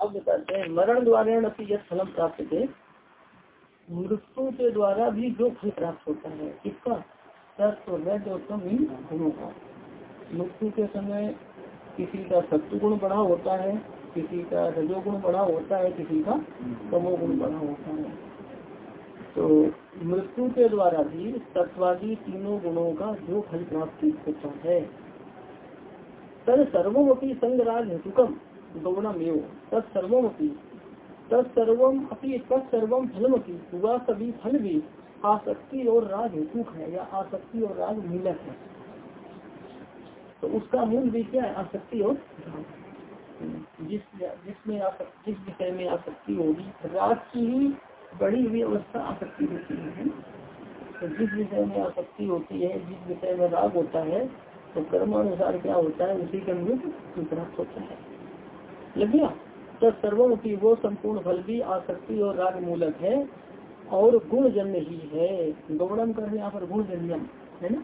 अब बताते हैं, मरण द्वारा फलम प्राप्त थे मृत्यु के द्वारा भी जो फल प्राप्त होता है किसका सत्व रज और तम इन गुणों का। मृत्यु के समय किसी का सत्व गुण बढ़ा होता है, किसी का रजोगुण बढ़ा होता है, किसी का तमोगुण बढ़ा होता है। तो मृत्यु के द्वारा भी तत्वादी तीनों गुणों का जो फल प्राप्ति होता है। तद सर्वमपी संगराज हेतुकम गौणम एवं तत्सर्वमपी तत्सर्वम अपनी तत्सर्वम फलमपी। वह सभी फल भी आसक्ति और राग हेतु है या आसक्ति और राग मूलक है। तो उसका मूल भी क्या है? आसक्ति और जिस जिसमें जिस विषय में आसक्ति होगी। राग की ही बड़ी हुई अवस्था आसक्ति होती है। तो जिस विषय में आसक्ति होती है, जिस विषय में राग होता है तो कर्मानुसार क्या होता है, उसी के अनुरूप प्राप्त होता है। लग गया? तो सर्वमुखी वो संपूर्ण फल भी आसक्ति और राग मूलक है और गुण जन्म ही है। गौड़म कर यहाँ पर गुण जन्यम है ना?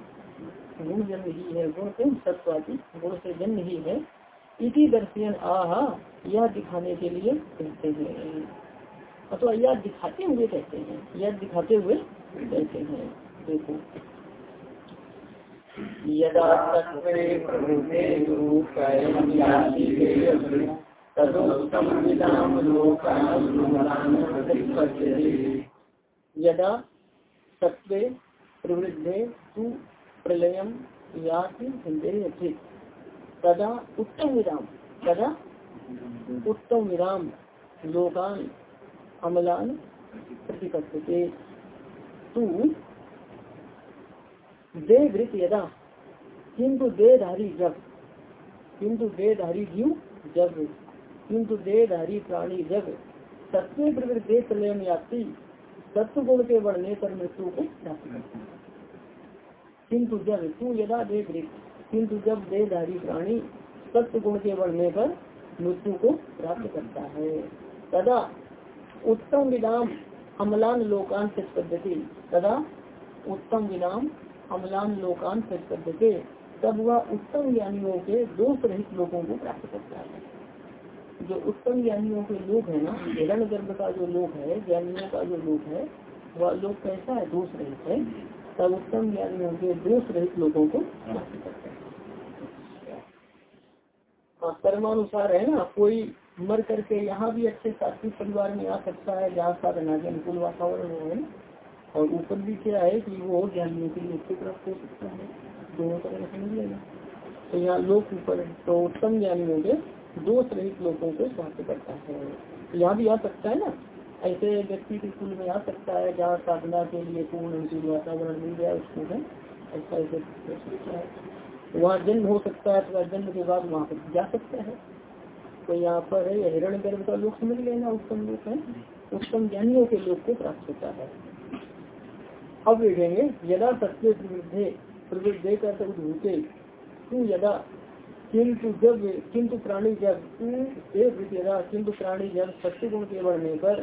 गुण जन्म ही है गुण क्यों सत्वादी गुण से जन्म ही है। इसी दर्शन आह, यह दिखाने के लिए कहते हैं। अथवा यह दिखाते हुए कहते हैं यह दिखाते हुए कहते हैं देखो। यदा यदा सत्वे प्रवृद्धे तू प्रलयम याति तदा उत्तम विराम तदा उत्तम विराम लोकान अमलान तू दे वृत यदा किंतु देहधारी जब किंतु देहधारी जीव जब किंतु देहधारी प्राणी जब सत्य प्रवृत्ति प्रलय यात्री सत्व गुण के बढ़ने पर मृत्यु को किंतु जब तू यदा देख किंतु जब देहधारी प्राणी सत्य गुण के बढ़ने पर मृत्यु को प्राप्त करता है। तदा उत्तम विदाम अमलान लोकान पद्धति। तदा उत्तम विदाम अमलान लोकान पद्धति। तब वह उत्तम ज्ञानियों के दोष रहित लोगों को प्राप्त करता है। जो उत्तम ज्ञानियों के लोग है ना, हिरण गर्भ का जो लोग है, ज्ञानियों का जो लोग है, वह लोग कैसा है? दोष रहित है। तब उत्तम ज्ञानियों के दोष रहित लोगों को प्राप्त करता है। हाँ कर्मानुसार है ना, कोई मर करके यहाँ भी अच्छे सात्विक परिवार में आ सकता है, जहाँ साधना के अनुकूल वातावरण है और ऊपर भी क्या है कि वो ज्ञानियों के लिए प्राप्त हो सकता है। दोनों तरह समझ लेना। तो यहाँ लोग ऊपर तो उत्तम ज्ञानियों के दोष रहित लोगों को प्राप्त करता है। यहाँ भी आ सकता है ना। ऐसे व्यक्ति के कुल में आ सकता है, जहाँ साधना के लिए पूर्ण अनुकूल वातावरण मिल जाए उसको है। ऐसा ऐसे वहाँ जन्म हो सकता है अथवा जन्म के बाद वहाँ पर जा सकता है। तो यहाँ पर हिरण गर्भ का लोग समझ लेना उत्तम लोग है। उत्तम ज्ञानियों के लोग को प्राप्त होता है। अब देखेंगे यदा सत्य प्रवृद्धे प्रवृद्धे का उद्भूते तू यदा किंतु जब, किंतु प्राणी जब एक किंतु प्राणी जब सत्य गुण के बढ़ने पर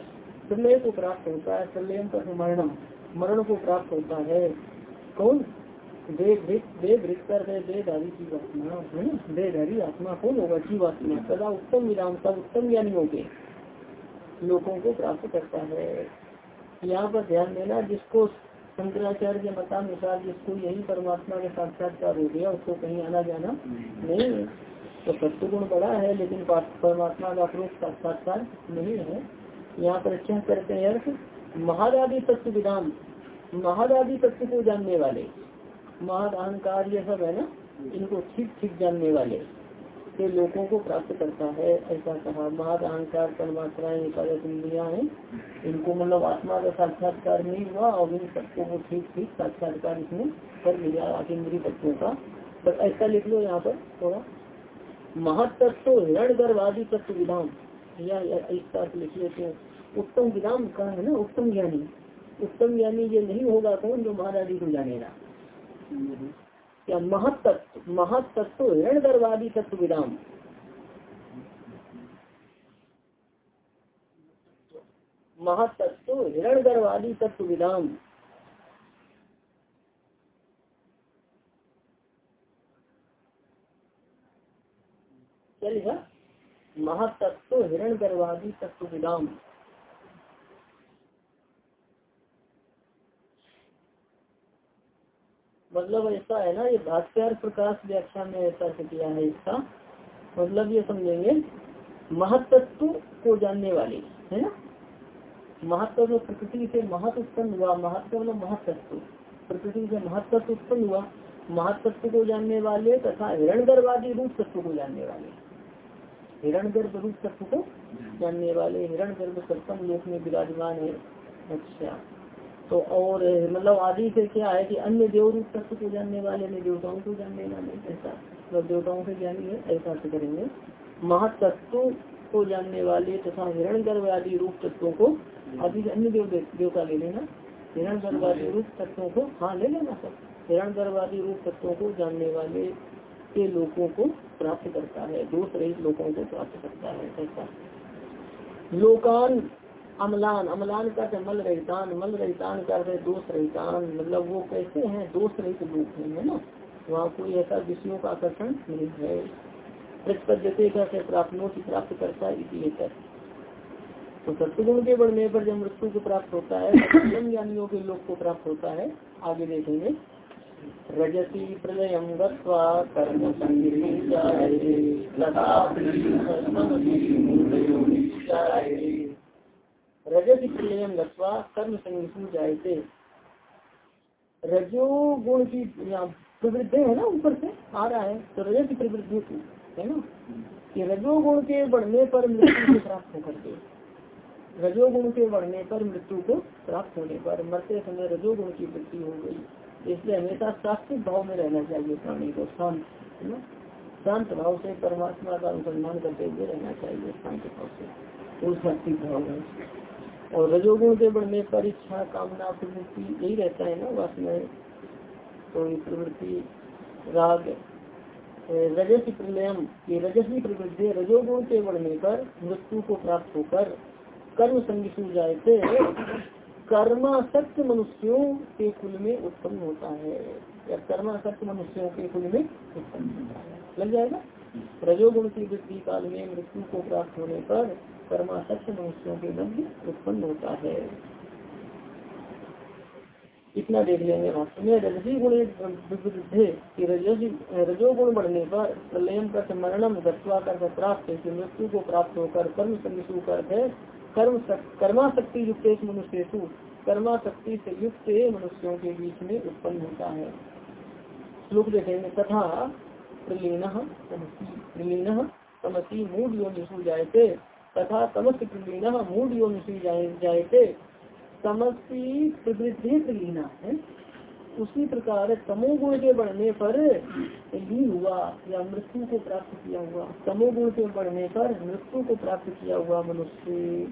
प्रलय को प्राप्त होता है, प्रलय पर मरणम, मरण को प्राप्त होता है। कौन? देहधारी आत्मा कौन होगा जीवात्मा सदा उत्तम विराम सब उत्तम ज्ञानियों के लोगों को प्राप्त करता है। यहाँ पर ध्यान देना, जिसको शंकराचार्य के मतानुसार, जिसको यही परमात्मा के साक्षात्कार हो गया, उसको कहीं आना जाना नहीं है। तो सत्य गुण बड़ा है, लेकिन परमात्मा का प्रोक्त साक्षात्कार नहीं है। यहाँ पर क्या करते हैं अर्थ महादादी तत्व विधान महादादी तत्व को जानने वाले महाद अहंकार ये सब है ना? इनको ठीक ठीक जानने वाले। से लोगों को प्राप्त करता है, ऐसा कहा महाद अहंकार परमात्राएँ एकादश इंद्रिया है। इनको मतलब आत्मा का साक्षात्कार नहीं हुआ, और इन सबको को ठीक ठीक साक्षात्कार इसमें कर लिया इंद्रिय तत्वों का। पर ऐसा लिख लो यहाँ पर थोड़ा। महत्व हिरण गर्भवादी तत्व विधान। या इस तरह लिख लेते हैं। उत्तम विधान कहा है ना? उत्तम ज्ञानी। उत्तम ज्ञानी ये नहीं होगा कौन जो महाराजी को जानेगा। क्या महत्व महतत्व ऋण दरवादी तत्व विराम? महतत्व हिरण गर्वादी तत्व विराम। चलिए महातत्व हिरण गर्वादी तत्व विराम। मतलब ऐसा है ना, ये भाष्यार प्रकाश व्याख्या में ऐसा किया है इसका। मतलब ये समझेंगे, महत्त्व को जानने वाले, है ना? महत्व प्रकृति से महत्व उत्पन्न हुआ महत्व मतलब महत्व प्रकृति से महत्व उत्पन्न हुआ महत्व को जानने वाले तथा हिरण गर्भवादी रूप तत्व को जानने वाले। हिरण गर्भ रूप तत्व को जानने वाले हिरण गर्भ सप्तम लोक में विराजमान है। अच्छा। तो और मतलब आदि से क्या है कि अन्य देव रूप तत्व को जानने वाले ने देवताओं को जानने वाले ऐसा मतलब देवताओं से ज्ञानी है ऐसा से करेंगे। महत्व को जानने वाले तथा हिरण गर्भ आदि रूप तत्वों को आदि से अन्य देव देवता ले लेना। हिरण गर्भ आदि रूप तत्वों को हाँ ले लेना सब। हिरण गर्भ आदि रूप तत्वों को जानने वाले के लोगों को प्राप्त करता है दोष रहित लोगों को प्राप्त करता है ऐसा। लोकान अमलान अमलान का मल रहितान मल रहितान का दोष रहितान मतलब वो कैसे हैं? दोष रहित लोग हैं ना? वहाँ कोई ऐसा विषयों का आकर्षण नहीं है। प्रतिपद्धते का प्राप्त प्राप्त करता है तो सत्गुण के बढ़ने पर जब मृत्यु को प्राप्त होता है ज्ञानियों के लोग को प्राप्त होता है, आगे देखेंगे। रजसी प्रलय कर्म रजत लत्वा कर्म संगीत जायते। रजो गुण की प्रवृद्धि है ना ऊपर से, आ रहा है तो रजत प्रवृद्धि है ना? कि रजोगुण के बढ़ने पर मृत्यु को प्राप्त होकर के रजोगुण के बढ़ने पर मृत्यु को प्राप्त होने पर मरते समय रजोगुण की वृद्धि हो गई। इसलिए हमेशा सात्विक भाव में रहना चाहिए, प्राणी को शांत, है ना? शांत भाव से परमात्मा का अनुसंधान करते हुए रहना चाहिए, शांत भाव से। उस सात्विक भाव में और रजोगुण के बढ़ने पर इच्छा, कामना, प्रवृत्ति यही रहता है ना वासना तो प्रवृत्ति, राग रजस प्रलयम, ये रजसी प्रवृत्ति, रजोगुण के बढ़ने पर मृत्यु को प्राप्त होकर कर्म संगीत जाए थे कर्मासक्त मनुष्यों के कुल में उत्पन्न होता है। या कर्मासक्त मनुष्यों के कुल में उत्पन्न होता है। लग जाएगा? रजोगुण की वृद्धि काल में मृत्यु को प्राप्त होने पर कर्माशक्त मनुष्यों के मध्य उत्पन्न होता है। इतना देख लेंगे भाष्य में गुण कि रजोगुण बढ़ने पर प्रलयम कर मरणम गत्वा कर प्राप्त है मृत्यु को प्राप्त होकर कर्म संगीसु कर कर्म कर्माशक्ति युक्त मनुष्य कर्माशक्ति से युक्त मनुष्यों के बीच में उत्पन्न होता है। श्लोक देखेंगे, तथा प्रलीन प्रलीन समसी मूड योनिषु जायते। तथा तमस्य प्रलीना मूड योनिषि जायते। तमसी प्रवृद्धि प्रलीना है। उसी प्रकार तमोगुण के बढ़ने पर ही हुआ, या मृत्यु को प्राप्त किया हुआ। तमोगुण के बढ़ने पर मृत्यु को प्राप्त किया हुआ मनुष्य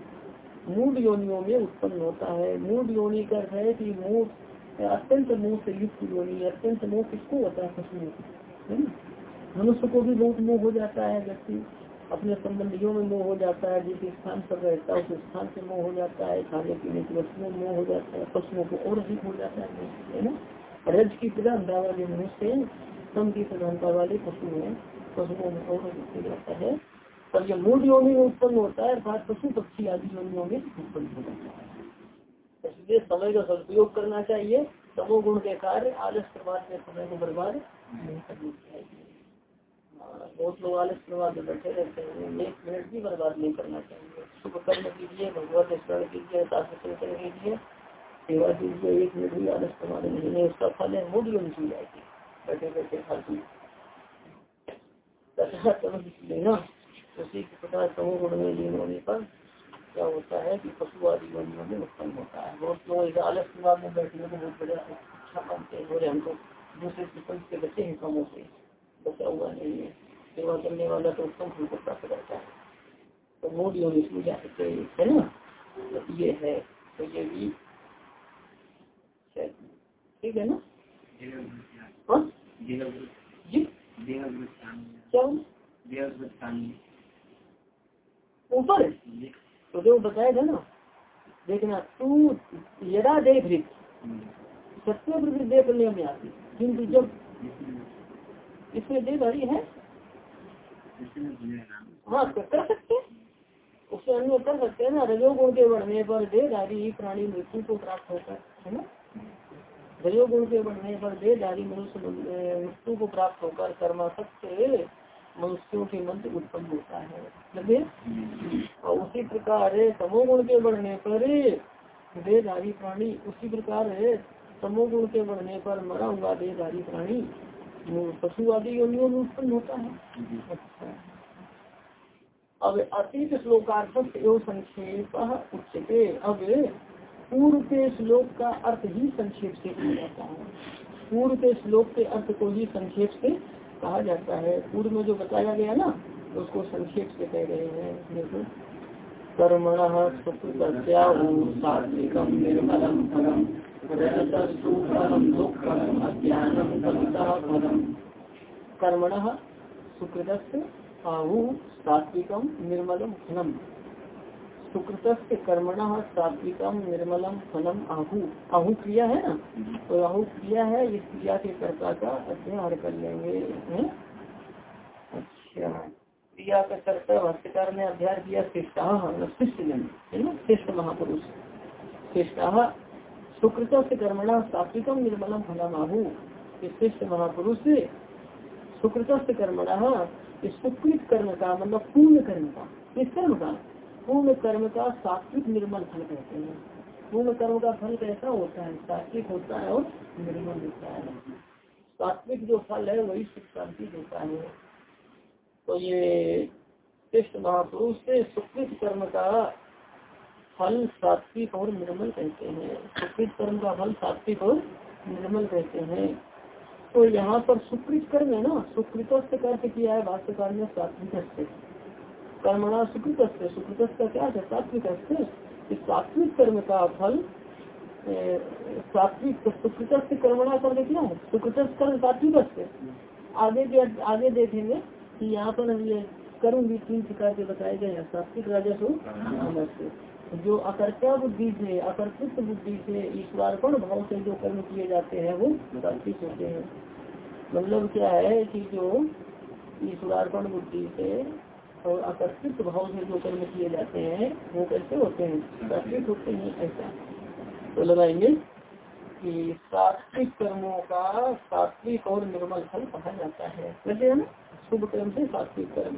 मूड योनियों में उत्पन्न होता है। मूड योनि का है कि मूड अत्यंत मोह से युक्त योनि, अत्यंत मोह किसको होता है? मनुष्य को भी बहुत मोह हो जाता है व्यक्ति। अपने संबंधियों में मोह हो जाता है, जिस स्थान पर रहता है, उस स्थान से मोह हो जाता है, खाने पीने की वस्तुओं में मोह हो जाता है पशुओं को और अधिक हो जाता है ना? रज की प्रधानता वाले मनुष्य कम की प्रधानता वाले पशु है पशुओं में और अधिक हो जाता है। पर जब मूल योनि में उत्पन्न होता है, अर्थात पशु पक्षी आदि योनियों में उत्पन्न हो जाता है। इसलिए समय का सदुपयोग करना चाहिए, तमोगुण के कार्य आलस प्रभाव में समय को बर्बाद नहीं करना चाहिए। बहुत लोग आलस प्रभाव में बैठे रहते हैं। एक मिनट भी बर्बाद नहीं करना चाहिए। शुभ कर्म कीजिए भगवत स्मरण कीजिए शास्त्र चिंतन कीजिए। सेवा कीजिए, एक मिनट भी आलस प्रभाव नहीं है उसका फल है मूड यून सी जाएगी। बैठे बैठे फालतू। उसी के प्रकार समूह गुण में लीन होने पर क्या होता है कि पशु आदि योनियों में उत्पन्न होता है। बहुत लोग आलस प्रभाव में बैठने को बहुत बड़ा अच्छा मानते हैं। बोले हम तो दूसरे किस्म के बच्चे हैं कामों से। बचा हुआ नहीं है। सेवा करने वाला तो उत्तम फल को प्राप्त करता है। तो मूड योग इसमें जा सकते है ना? तो ये है तो ये भी ठीक है ना? हाँ? ऊपर तो जो बताया था ना, देखना, तू यदा देख सत्य प्रवृत्ति देख में। आती किंतु जब इसमें देह धारी है। हाँ तो कर सकते उससे अनुभव कर सकते हैं ना। रजोगुण के बढ़ने पर देहधारी प्राणी मृत्यु को प्राप्त होकर है ना। रजोगुण के बढ़ने पर देहधारी मनुष्य मृत्यु को प्राप्त होकर कर्माशक्त मनुष्यों के मंत्र उत्पन्न होता है। लगे और उसी प्रकार तमोगुण के बढ़ने पर देहधारी प्राणी उसी प्रकार है तमोगुण के बढ़ने पर मरा हुआ देहधारी प्राणी। पशु आदि योनियों में उत्पन्न होता है। अच्छा। अब अतीत श्लोकार्थ एवं संक्षेप उच्चते अब पूर्व के श्लोक का अर्थ ही संक्षेप से किया जाता है। पूर्व के श्लोक के अर्थ को ही संक्षेप से कहा जाता है। पूर्व में जो बताया गया ना उसको संक्षेप से कह रहे हैं। देखो। कर्मण सात्विकम निर्मलम फलम। कर्मण सुकृत आहु सात्विकम निर्मलम फलम। सुकृत कर्मण सात्विकम निर्मलम फलम आहु। आहु क्रिया है ना? तो आहु क्रिया है, इस क्रिया के कर्ता का अध्ययन कर लेंगे अच्छा। क्रिया का कर्ता भाष्यकार ने अध्ययन किया, श्रेष्ठा शिष्ट जन श्रेष्ठ महापुरुष। श्रेष्ठा सुकृत से कर्मणा सात्विकम निर्मलम फलम आहु श्रेष्ठ महापुरुष सुकृत से कर्मणा सुकृत कर्म का मतलब पूर्ण कर्म का किस कर्म का, पूर्ण कर्म का सात्विक निर्मल फल कहते हैं। पूर्ण कर्म का फल कैसा होता है? सात्विक होता है और निर्मल होता है। सात्विक जो फल है, वही सुख शांति होता है। तो ये श्रेष्ठ महापुरुष से सुकृत कर्म का फल सात्विक और निर्मल कहते हैं। सुकृत कर्म का फल सात्विक और निर्मल कहते हैं। तो यहाँ पर सुकृत कर्म है ना? सुकृत अर्थ किया है, भाष्यकार ने सात्विक कर्मणा सुकृत सुकृत का क्या है? सात्विक सात्विक कर्म का फल सात्विक सुकृत कर्मणा कर्म क्या है? सुकृत कर्म सात्विक आगे आगे देखेंगे कि यहाँ पर हम ये कर्म भी तीन प्रकार के बताए गए हैं। सात्विक राजस्व जो अकर्ता बुद्धि से, अकर्तृत्व बुद्धि से ईश्वरपण भाव से जो कर्म किए जाते हैं, वो सात्विक होते हैं। मतलब क्या है कि जो ईश्वरार्पण बुद्धि से और आकर्षित भाव से जो कर्म किए जाते हैं, वो कैसे होते हैं? सात्विक होते हैं, ऐसा। तो लगाएँगे कि सात्विक कर्मों का सात्विक और निर्मल फल कहा जाता है। वैसे है ना? शुभ कर्म से सात्विक कर्म।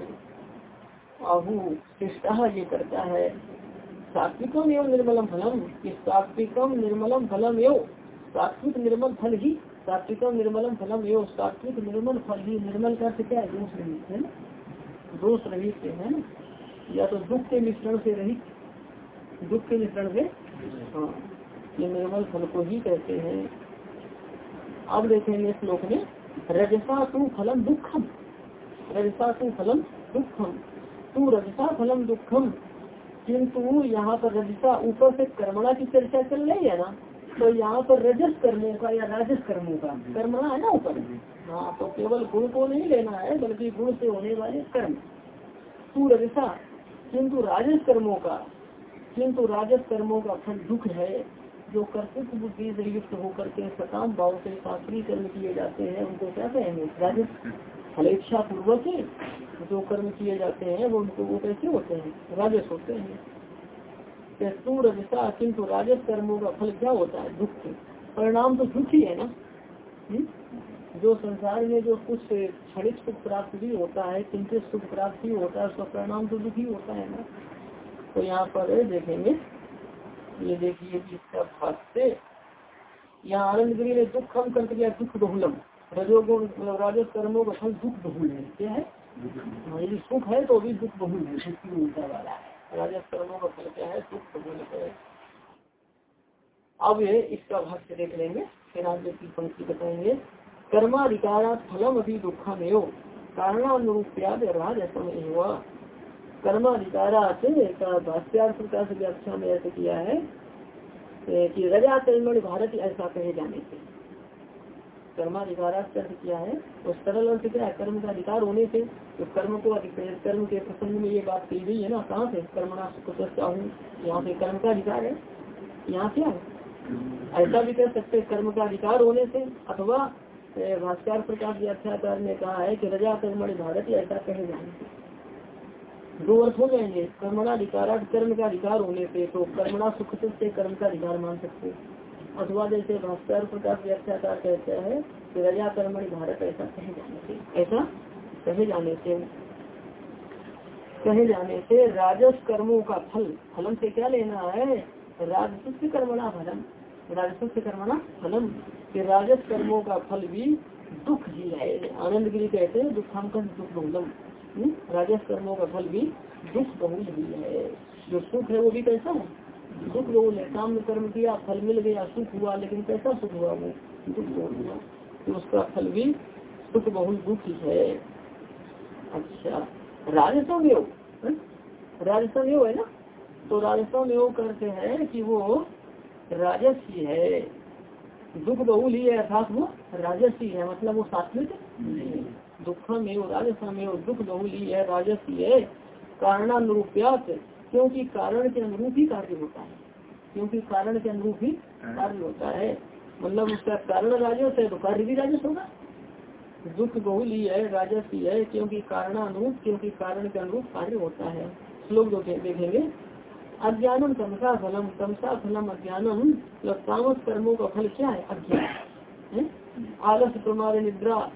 आहु शिष्टा ये करता है। सात्विकम एवं निर्मलम फलम। सात्विकम निर्मलम फलम एवं। सात्विक निर्मल फल ही। सात्विकम निर्मलम फलम एवं। सात्विक निर्मल फल ही। निर्मल का क्या है? दोष रहित, है ना? दोष रहित है या तो दुख के मिश्रण से रहित। दुख के मिश्रण से? हाँ। ये निर्मल फल को ही कहते हैं। अब देखेंगे श्लोक में रजसा तू फलम दुखम। रजसा तू फलम दुखम। तू रजसा फलम दुखम। किंतु यहाँ पर रजता ऊपर से कर्मणा की चर्चा चल रही है ना तो यहाँ पर रजस कर्मों का या राजस कर्मों का, कर्मणा है ना ऊपर हाँ तो केवल गुण को नहीं लेना है, बल्कि गुण से होने वाले कर्म। तू रजसा, किंतु राजस कर्मों का, किंतु राजस कर्मों का फल दुख है जो कर्तव्य बुद्धि से युक्त होकर के सकाम भाव से शास्त्रीय कर्म किए जाते हैं, उनको क्या कहेंगे? राजस फलेच्छा पूर्वक जो कर्म किए जाते हैं, वो उनको वो कैसे होते हैं? राजस होते हैं। तू रजसा, किंतु राजस कर्मों का फल क्या होता है? दुख परिणाम तो दुख ही है ना? हम्म? जो संसार में जो कुछ क्षणिक सुख प्राप्त भी होता है, किंचित सुख प्राप्त भी होता है, उसका परिणाम तो दुखी होता है ना? तो यहाँ पर देखेंगे ये देखिए इसका भाष्य यहाँ आनंद गिरी ने दुख कम कर दिया दुख बहुलम। रजोगुण मतलब राजस कर्मों का फल दुख बहुल है। क्या है? हाँ, यदि सुख है तो भी दुख बहुल है दुख की उल्टा वाला है। राजस कर्मों का फल क्या है? दुख बहुल है। अब ये इसका भाष्य देख लेंगे फिर आगे की पंक्ति बताएँगे। कर्माधिकारा फलम अभी दुखम एवं कारणानुरूप्याद राजसम हुआ कर्माधिकारा का भाष्यार्थ प्रकाश व्याख्या में ऐसे किया है कि रजा कर्मण भारत ऐसा कहे जाने से। कर्माधिकारा अर्थ किया है तो सरल अर्थ क्या है कर्म का अधिकार होने से तो कर्म को कर्म के प्रसंग में ये बात कही गई है ना, कहाँ से? कर्मणा हूँ यहाँ पे कर्म का अधिकार है। यहाँ क्या है? ऐसा भी कह सकते कर्म का अधिकार होने से, अथवा भास्कर प्रकाश व्याख्याकार ने कहा है कि रजा कर्मणि भारत ऐसा कहे जाने दो अर्थ हो जाएँगे। कर्मणाधिकार कर्म का अधिकार होने से तो कर्मणा सुख से कर्म का अधिकार मान सकते अथवा जैसे भास्कर प्रकाश व्याख्याकार कहते हैं कि रजा कर्मणि भारत ऐसा कहे जाने से, ऐसा कहे जाने से, कहे जाने से राजस कर्मों का फल फलम से क्या लेना है? राजस्व कर्मणा फलम राजस्व से कर्मणा फलम कि राजस कर्मों का फल भी दुख ही है। आनंद गिरी कहते हैं, दुखांकन दुख बहुलम? राजस कर्मों का फल भी दुख बहुल ही है। जो सुख है वो भी कैसा है? दुख बहुल है काम कर्म किया, फल मिल गया, सुख हुआ, लेकिन कैसा सुख हुआ वो? दुख बहुल हुआ। तो उसका फल भी सुख बहुल दुख ही। है अच्छा राजस्व योग राजस्व योग है ना? तो राजस्व योग करते हैं कि वो राजस्वी है। दुख बहुल ही है, अर्थात वो राजस्वी है मतलब वो सात्विक दुख में राजस्व में दुख बहुली है राजस्वी है, कारणानुरूप्यात, क्योंकि कारण के अनुरूप ही कार्य होता है। क्योंकि कारण के अनुरूप ही कार्य होता है। मतलब उसका कारण राजस है तो कार्य भी राजस होगा। दुख बहुल ही राजस्वी है, क्योंकि कारणानुरूप, क्योंकि कारण के अनुरूप कार्य होता है। श्लोक जो देखेंगे। अज्ञानम तमसा फलम तमसा फलम अज्ञानम मतलब तामस कर्मों का फल क्या है? अज्ञान। आलस, प्रमाद, निद्रा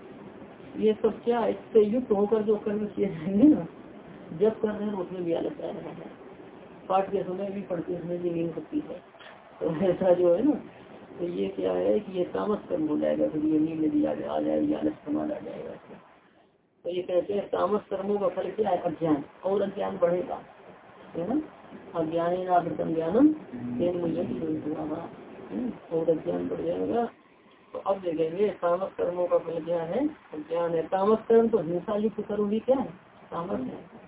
ये सब क्या, इससे युक्त होकर जो कर्म किए जाएँगे ना, जब कर रहे हैं, उसमें भी आलस आ रहा है। पाठ के समय भी पढ़ते समय भी नींद होती है। तो ऐसा जो है ना तो ये क्या है कि ये तामस कर्म हो जाएगा, फिर ये नींद भी आ जाएगी, आलस प्रमाद आ जाएगा तो ये कहते हैं, तामस कर्मों का फल क्या है? अज्ञान। और अज्ञान बढ़ेगा, है ना? अज्ञान ज्ञानम तेन मूल्य और अज्ञान बढ़ जाएगा तो अब देखेंगे तामस कर्मों का फल क्या है? अज्ञान है? तामस कर्म तो हिंसा युक्त कर्म भी क्या? है तामस है।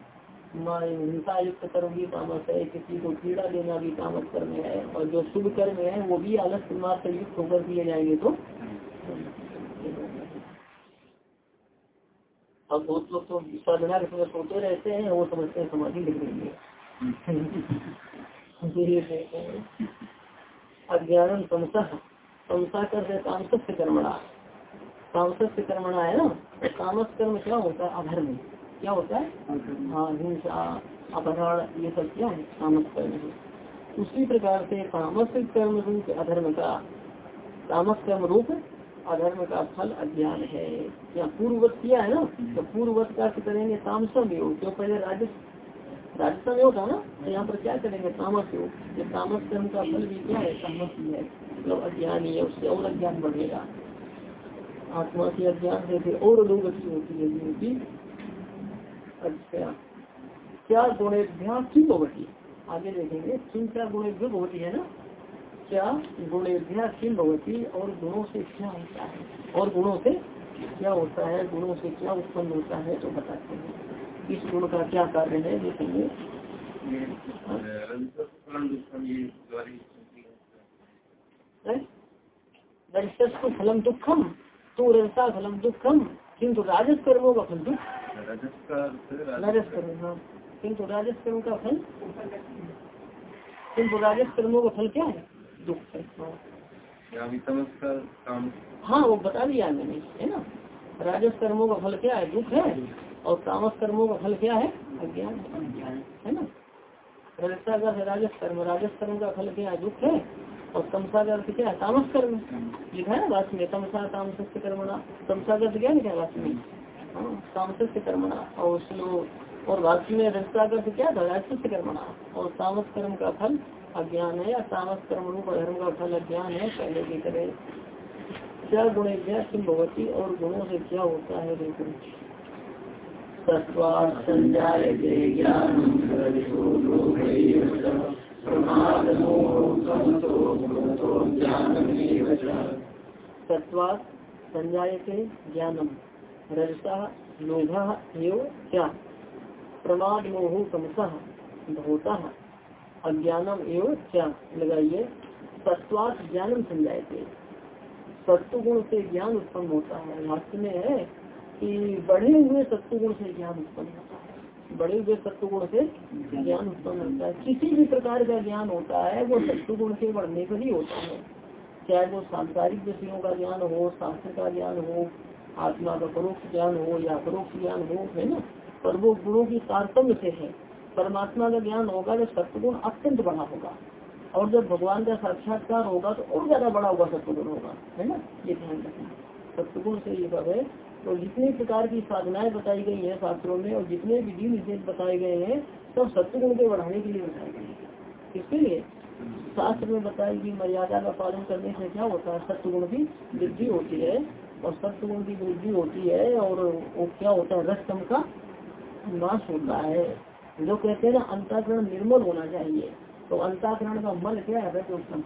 हिंसा युक्त कर्म भी तामस है। किसी को पीड़ा देना भी तामस कर्म है। और जो शुभ कर्म है वो भी अलग प्रमाण से युक्त होकर दिए जाएँगे तो। अब बहुत लोग तो साधना के समय सोते रहते हैं वो समझते हैं समाधि लिख है। अज्ञान तमसा। तमसा कर तामस कर्मणा तामस कर्मणा है ना? तामस कर्म क्या होता है? अधर्म। क्या होता है? हाँ हिंसा, अपहरण, ये सब क्या है? तामस कर्म उसी प्रकार से तामस कर्म रूप अधर्म का तामस कर्म रूप अधर्म का फल अज्ञान है। या पूर्ववत किया है ना? तो पूर्ववत का करेंगे? तामसम योग। जो पहले राजस्व राजस्थान योग था ना? तो यहाँ पर क्या करेंगे? तामस योग। तामस कर्म का फल भी क्या है? तामस है। मतलब अज्ञान ही है, उससे और अज्ञान बढ़ेगा। आत्मा के अज्ञान से और लोग अच्छी होती है, जिनकी अच्छा। क्या गुणेभ्यास किम भवती आगे देखेंगे किम क्या गुणेभ्य भवती है ना, क्या गुणेभ्यास किम भवती और गुणों से क्या होता है? और गुणों से क्या होता है? गुणों से क्या उत्पन्न होता है? तो बताते हैं। इस गुण का क्या कार्य है? देखेंगे। रजस्व फलम दुखम तो रजसा फलम दुखम किंतु राजस कर्मों का फल दुख। राजस कर्म हाँ। किंतु राजस कर्म का फल? किंतु राजस कर्मों का फल क्या है? दुख है हाँ। हाँ वो बता दिया मैंने है ना? राजस कर्मों का फल क्या है? दुख है? और तामस कर्मों का फल क्या है? अज्ञान है। ना? रजसागर है राजस कर्म राजस कर्म का फल क्या है? दुख है। और तमसागर क्या है? तामस कर्म लिखा है ना वास्तव में, तमसा तामस कर्मणा। तमसागर क्या लिखा है वास्तव में? हाँ कर्मणा। और श्लोक और वास्तव में रजसागर क्या था? राजस्व कर्मणा। और तामस कर्म का फल अज्ञान है या तामस कर्म रूप धर्म का फल अज्ञान है? पहले की तरह। क्या गुण भगवती और गुणों से क्या होता है बिल्कुल संजायते ज्ञानम रजसा, लोभ क्या? प्रमाद मोह भूता। अज्ञानम एव क्या? लगाइए। सत्वात ज्ञानम संजायते सत्व गुण से ज्ञान उत्पन्न होता है। वास्तव में है कि बढ़े हुए सत्व गुण से ज्ञान उत्पन्न होता है। बढ़े हुए सत्व गुण से ज्ञान उत्पन्न होता है। किसी भी प्रकार का ज्ञान होता है, वो सत्व गुण के बढ़ने पर ही होता है। चाहे वो सांसारिक विषयों का ज्ञान हो, शास्त्र का ज्ञान हो, आत्मा का परोक्ष ज्ञान हो या परोक्ष ज्ञान हो, है ना? पर वो गुणों की तारतम्य से है। परमात्मा का ज्ञान होगा तो सत्गुण अत्यंत बड़ा होगा। और जब भगवान का साक्षात्कार होगा तो और ज़्यादा बड़ा हुआ सत्गुण होगा, है ना? ये ध्यान रखना। सत्गुण से ये सब है तो जितने प्रकार की साधनाएँ बताई गई है शास्त्रों में और जितने विधि निषेध बताए गए हैं, सब सत्गुण के बढ़ाने के लिए बताए गए इसके लिए शास्त्र में बताई गई मर्यादा का पालन करने से क्या होता है? सत्गुण की वृद्धि होती है और सत्गुण की वृद्धि होती है और वो क्या होता है? रस्तम का नाश होता है। जो कहते हैं ना, अंताकरण निर्मल होना चाहिए। तो अंताकरण का मल क्या है? रजोत्तम।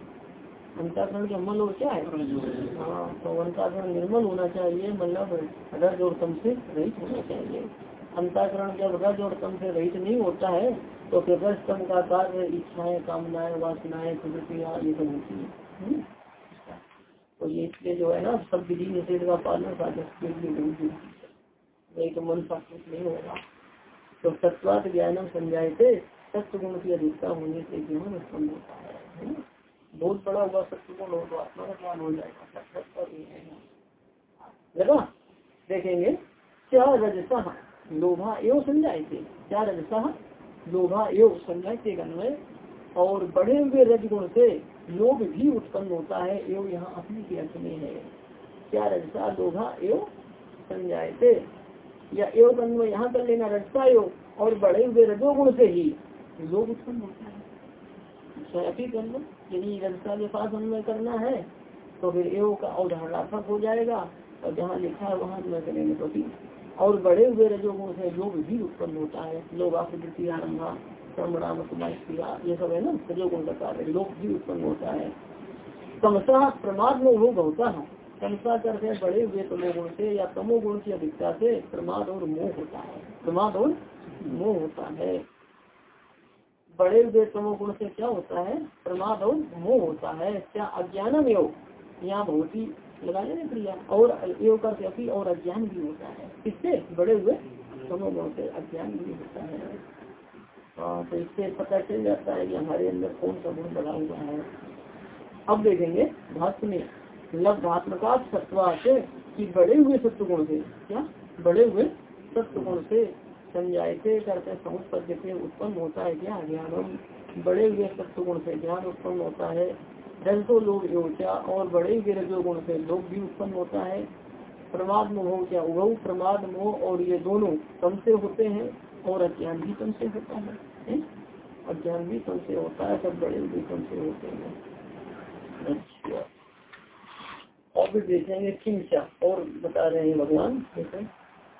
अंताकरण का मल और क्या है? हाँ तो अंताकरण निर्मल होना चाहिए मतलब रज और तम से रहित होना चाहिए। अंताकरण जब रज और तम से रहित नहीं होता है तो फिर रज तम का कार्य इच्छाएँ, कामनाएँ, वासनाएँ प्रवृत्तियाँ ये सब होती है। हम्म? तो ये इसलिए जो है ना, सब विधि निषेध का पालन साधक के लिए नहीं तो मन सात्विक नहीं होगा। तो तत्वात ज्ञानम समझाए थे सत्य गुण की अधिकता होने से ज्ञान उत्पन्न होता है। बहुत बड़ा हुआ सत्य गुण हो तो आत्मा का ज्ञान हो जाएगा। देखेंगे क्या रजसा लोभा एवं समझाए थे क्या रजसा लोभा एवं समझाए थे अन्वय और बढ़े हुए रजगुण से लोभ भी उत्पन्न होता है, एवं यहाँ अपनी के अर्थ में है। क्या रजसा लोभा एवं थे या एवं अन्वय यहाँ कर लेना रजता योग और बढ़े हुए रजोगुण से ही लोभ उत्पन्न होता है। यदि रजता के पास अन्वय करना है तो फिर एवं का अवधारणात्मक हो जाएगा, और जहाँ लिखा है वहाँ अन्वय करेंगे तो ठीक और बड़े हुए रजोगुण से लोभ भी उत्पन्न होता है, लोग आकृति, आरंभा राम क्रिया, ये सब है ना, रजोगुण का कार्य लोभ भी उत्पन्न होता है। तमसा प्रमाद में लोभ होता है। तमसा करते बड़े हुए तमोगुण से या तमोगुण की अधिकता से प्रमाद और मोह होता है। प्रमाद और मोह होता है। बड़े हुए तमोगुण से क्या होता है? प्रमाद और मोह होता है। क्या अज्ञानम योग? यहाँ बहुत ही लगाने में क्रिया। और योग करके और अज्ञान भी होता है। इससे बड़े हुए तमोगुण से अज्ञान भी होता है। हाँ तो इससे पता चल जाता है कि हमारे अंदर कौन सा गुण बड़ा हुआ है। अब देखेंगे भाष्य में लब्धात्मका सत्वा से कि बड़े हुए सत्य गुण से, क्या? बड़े हुए सत्य गुण से। समझाते करते समुत्पत्ति से उत्पन्न होता है, क्या ज्ञान बड़े हुए सत्य गुण से ज्ञान उत्पन्न होता है। रजो लोग योचा और बड़े हुए रजो गुण से लोग भी उत्पन्न होता है। प्रमाद मोह क्या उभव प्रमाद मोह, और ये दोनों कम से होते हैं, और अज्ञान भी कम से होता है अज्ञान भी कम से होता है, सब बड़े भी कम से होते हैं। अच्छा। और भी देखेंगे, किंचा और बता रहे हैं भगवान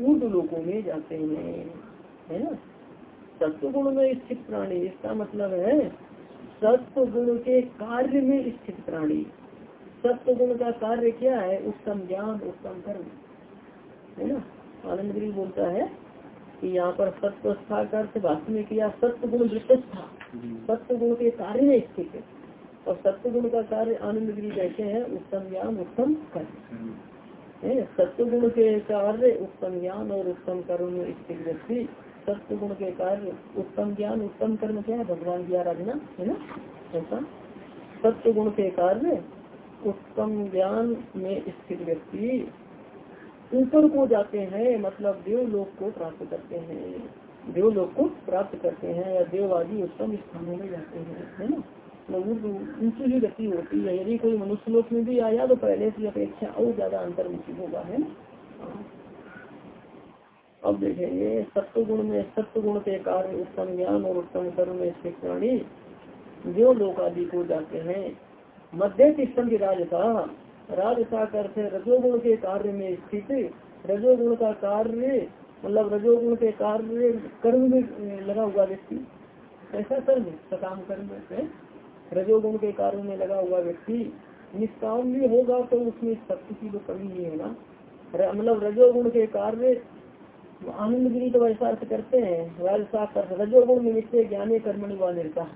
ऊर्द लोगों में जाते हैं है ना? सत्व गुण में स्थित प्राणी इसका मतलब है सत्व गुण के कार्य में स्थित प्राणी। सत्व गुण का कार्य क्या है? उत्तम ज्ञान उत्तम कर्म है ना? आनंद गिरी बोलता है कि यहाँ पर सत्वस्था का अर्थ भाषण में किया सत्य गुण वृत्तस्था। सत्य गुण के कार्य में स्थित है। और सत्य गुण का कार्य आनंद गिरी कहते हैं उत्तम ज्ञान उत्तम कर्म। सत्य गुण के कार्य, उत्तम ज्ञान और उत्तम कर्म स्थित व्यक्ति सत्य गुण के कार्य, उत्तम ज्ञान, उत्तम कर्म क्या है? भगवान की आराधना, है ना? ऐसा। सत्य गुण के कार्य, उत्तम ज्ञान में स्थित व्यक्ति ऊपर को जाते हैं मतलब देव लोक को प्राप्त करते हैं। देव लोक को प्राप्त करते हैं या देव आदि उत्तम स्थानों में जाते हैं, है ना? ऊँची ही गति होती है। यदि कोई मनुष्य लोक में भी आया तो पहले की अपेक्षा और ज़्यादा अंतर्मुखी होगा, है अब देखेंगे सत्य गुण में सत्य गुण के कार्य उत्तम ज्ञान और उत्तम कर्म में स्थित प्राणी जो लोक आदि को जाते हैं, मध्य की राजसा राजसा करते रजोगुण के कार्य में स्थित। रजोगुण का कार्य मतलब रजोगुण के कार्य कर्म में लगा हुआ व्यक्ति। ऐसा कर्म सकाम कर्म है? रजोगुण के कार्य में लगा हुआ व्यक्ति निष्काम भी होगा तो उसमें शक्ति की तो कमी नहीं है ना? मतलब रजोगुण के कार्य आनंद गिरी तो वैसा अर्थ करते हैं। रजोगुण निमित्त ज्ञाने कर्मणि व निर्ता।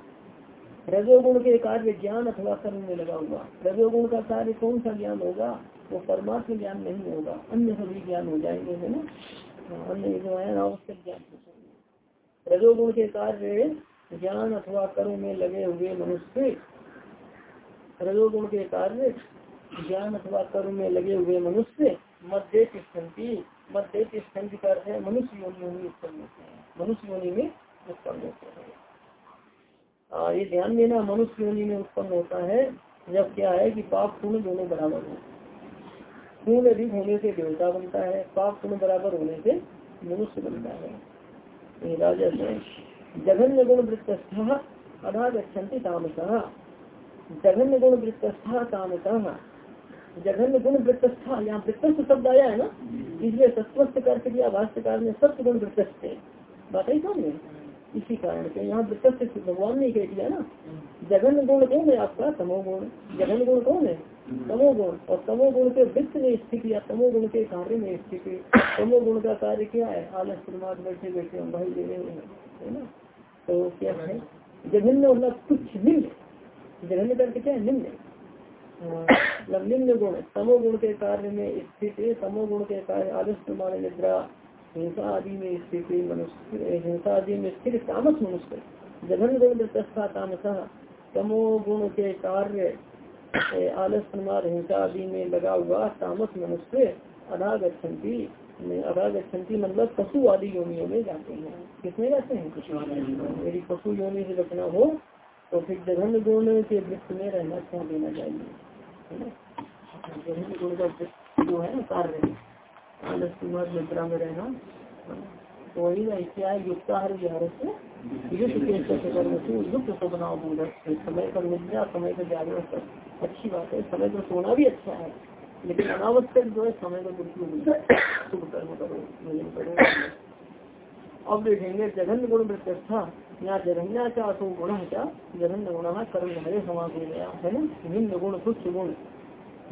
रजोगुण के कार्य ज्ञान अथवा कर्म में लगा हुआ। रजोगुण का कार्य कौन सा ज्ञान होगा? वो परमात्म ज्ञान नहीं होगा। अन्य सभी ज्ञान हो जाएँगे है ना? हाँ, अन्य जो है आवश्यक ज्ञान रजोगुण के कार्य ज्ञान अथवा कर्म में लगे हुए मनुष्य रजोगुण के कार्य ज्ञान अथवा कर्म में लगे हुए मनुष्य मध्य तिष्ठन्ति। मध्य तिष्ठन्ति का अर्थ है मनुष्य योनि में उत्पन्न होते हैं। मनुष्य योनि में उत्पन्न होते हैं। ये ध्यान देना मनुष्य योनि में उत्पन्न होता है, जब क्या है कि पाप पुण्य दोनों बराबर हो। पुण्य अधिक होने से देवता बनता है, पाप पुण्य बराबर होने से मनुष्य बनता है। राजा जघन्य गुण वृत्तस्थ अधा गच्छन्ति तामसः। जघन्य गुण वृत्तस्थ तामसः। जघन्य गुण वृत्तस्था यहाँ वृत्तस्थ शब्द आया है ना? इसलिए सत्वस्थ कर किया भाष्यकार ने सत्य गुण वृत्तस्थ बात ही सामने इसी कारण से यहाँ वृत्तस्थ भगवान ने कह दिया ना। जघन गुण कौन है आपका? तमोगुण जघन गुण कौन है? तमोगुण और तमोगुण के वृत्त में स्थित या तमोगुण के कार्य में स्थित तमोगुण का कार्य क्या है? आलस प्रमाद बैठे बैठे हम भाई दे रहे है। ना? तो क्या है? जघन्य मतलब कुछ निम्न जघन्य करके क्या है? निम्न मतलब निम्न गुण तमोगुण के कार्य में स्थिति स्थित तमोगुण के कार्य आलस प्रमाण निद्रा हिंसा आदि में स्थित मनुष्य हिंसा आदि में स्थित तामस मनुष्य। जघन दृष्टा तामस तमो गुण के कार्य आलस प्रमाद हिंसा आदि में लगा हुआ तामस मनुष्य अनागछंती अनागछंती मतलब पशु आदि योनियों में जाते हैं। किसमें जाते हैं? यदि पशु योनि से बचना हो तो फिर जघन गुण के वृत्त में रहना क्या देना चाहिए? जघन गुण का जो है ना कार्य। में रहना। तो वही क्या है विहार से। कर्म से समय पर समय पर जागरण अच्छी बात है, समय पर सोना भी अच्छा है। लेकिन अनावश्यक जो है, समय का कर्म करो अब देखेंगे जघन गुण प्रत्यक्षा यहाँ जघन्या का असो गुण क्या जघन्य गुण कर्म हरे समाज हो गया है ना? निम्न गुण, तुच्छ गुण।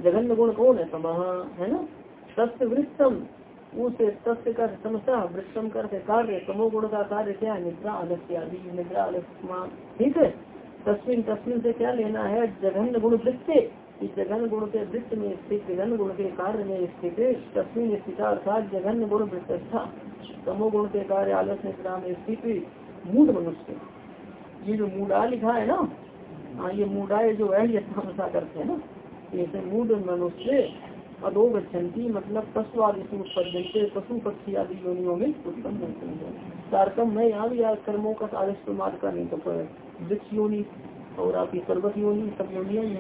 जघन्य गुण कौन है? समाह, है ना? सत्य वृत्तम उस सत्य का समस्या, वृत्तम कर कार्य तमो गुण का कार्य क्या? निद्रा आलस्य आदि, निद्रा आलस्य ठीक है? तस्वीन तस्वीन से क्या लेना है? जघन गुण वृत्ते। इस जघन गुण के वृत्त में स्थित जघन गुण के कार्य में स्थित तस्वीन स्थित अर्थात जघन गुण वृत्तस्था तमो गुण के कार्य आलस निद्रा में स्थित मूड मनुष्य। ये जो मूडा लिखा है ना हाँ ये मूडाए जो है, ये तमसा करते है ना। मूड मनुष्य अधो गच्छन्ति मतलब पशु आदि से उत्पन्न पशु पक्षी आदि योनियों में उत्पन्न होते हैं। तारकम मैं यहाँ भी कर्मों का आलस प्रमाद का नहीं तो वृक्ष योनि और आपकी पर्वत योनि सब योनिया ही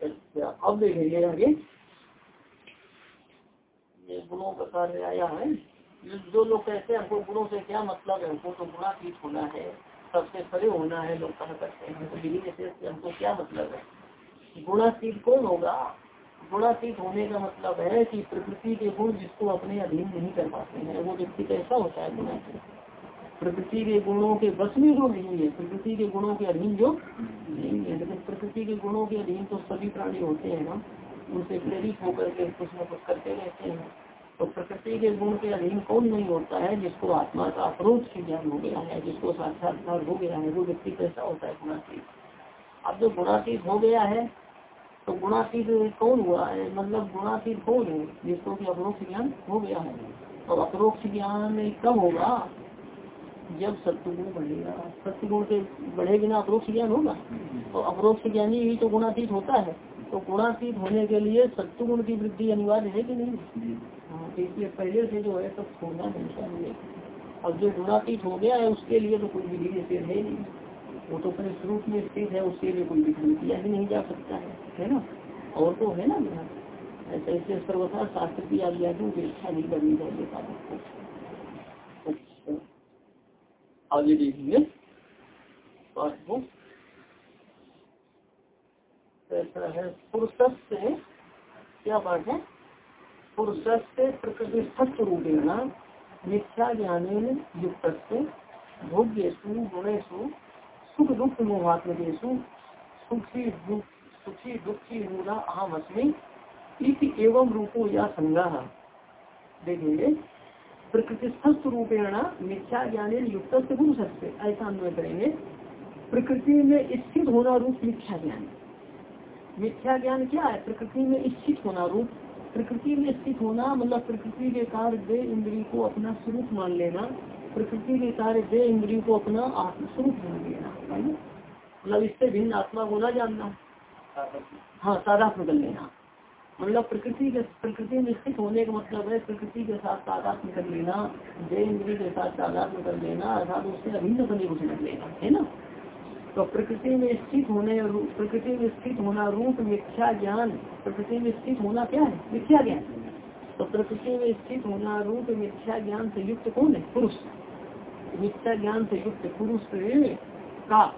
अच्छा, अब देखेंगे आगे। ये गुणों का कार्य आया है। जो लोग कहते हैं हमको गुणों से क्या मतलब है? हमको तो गुणातीत होना है सबसे परे होना है लोग कहा करते हैं। तो हमको क्या मतलब है? गुणातीत कौन होगा? गुणातीत होने का मतलब है कि प्रकृति के गुण जिसको अपने अधीन नहीं कर पाते हैं। वो व्यक्ति कैसा होता है गुणातीत प्रकृति के गुणों के बस में जो नहीं है, प्रकृति के गुणों के अधीन जो नहीं है। लेकिन प्रकृति के गुणों के अधीन तो सभी प्राणी होते हैं ना। उनसे प्रेरित होकर के कुछ न कुछ करते रहते हैं। तो प्रकृति के गुण के अधीन कौन नहीं होता है? जिसको आत्मा का अप्रोच ज्ञान हो गया है, जिसको साक्षात्कार हो गया है, वो व्यक्ति कैसा होता है गुणातीत अब जो गुणातीत हो गया है तो गुणातीत कौन हुआ है? मतलब गुणातीत कौन है जिसको की अप्रोक्ष ज्ञान हो गया है। और अप्रोक्ष ज्ञान कब होगा? जब सत्युगुण बढ़ेगा। सत्युगुण के बढ़े बिना अप्रोक्ष ज्ञान होगा? तो अप्रोक्ष ज्ञानी ही तो गुणातीत होता है। तो गुणातीत होने के लिए सत्युगुण की वृद्धि अनिवार्य है कि नहीं? हाँ तो इसलिए पहले से जो है सब छोड़ना नहीं चाहिए। अब जो गुणातीत हो गया है, उसके लिए तो कोई विधि है नहीं। वो तो अपने स्वरूप में स्थित है, उसके लिए कोई विधि किया ही नहीं जा सकता है। है ना? और तो है ना यहाँ। ऐसे ऐसे सर्वथा शास्त्र की आज्ञा की इच्छा नहीं करनी चाहिए आगे देखेंगे ऐसा है। पुरुष से क्या बात है? पुरुष से प्रकृति सत्य रूपेण मिथ्या ज्ञान युक्त भोग्यु गुणेशु सुख दुख मोहात्मकेशु सुखी दुख, सुखी दुखी मूला अहम अस्मी एवं रूपो या संज्ञा। देखेंगे प्रकृतिस्थ रूपेण मिथ्या ज्ञान युक्त से पुरुष ऐसा अन्वय करेंगे। प्रकृति में स्थित होना रूप मिथ्या ज्ञान। मिथ्या ज्ञान क्या है? प्रकृति में स्थित होना रूप। प्रकृति में स्थित होना मतलब प्रकृति के कार्य इंद्री को अपना स्वरूप मान लेना। प्रकृति के कार्य दे इंद्री को अपना आत्मस्वरूप मान लेना मतलब इससे भिन्न आत्मा को ना जानना। हाँ साधात्म कर लेना। मतलब प्रकृति के, प्रकृति में स्थित होने का मतलब है प्रकृति के साथ तादात्म कर लेना जय इंद्री के साथ तादात्म कर लेना, अर्थात उससे अभिन्न बने को लेना, है ना? तो प्रकृति में स्थित होने, प्रकृति में स्थित होना रूप मिथ्या ज्ञान, प्रकृति में स्थित होना क्या है? मिथ्या ज्ञान। तो प्रकृति में स्थित होना रूप मिथ्या ज्ञान से युक्त कौन है? पुरुष। मिथ्या ज्ञान से युक्त पुरुष का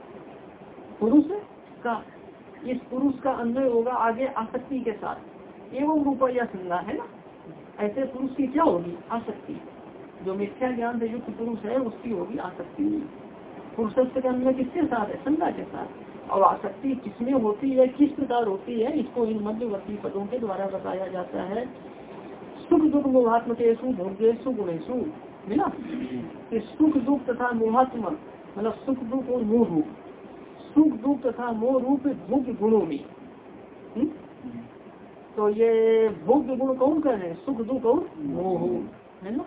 पुरुष का, इस पुरुष का अन्वय होगा आगे आसक्ति के साथ। एवं रूप या संज्ञा है ना? ऐसे पुरुष की क्या होगी? आसक्ति। जो मिथ्या ज्ञान से युक्त पुरुष है, उसकी होगी आसक्ति। पुरुष के अन्वय किसके साथ है? संज्ञा के साथ। और आसक्ति किसमें होती है? किस प्रकार होती है? इसको इन मध्यवर्ती पदों के द्वारा बताया जाता है। सुख दुख मोहात्मकेशु भोग्यु गुणेशु मिला सुख, दुख तथा मोहात्म मतलब सुख, दुख और मोह रूप। सुख, दुख तथा मोह रूप भोग्य गुणों में। हम्म? तो ये भोग्य गुण कौन कर रहे हैं? सुख, दुख और मोह। है ना?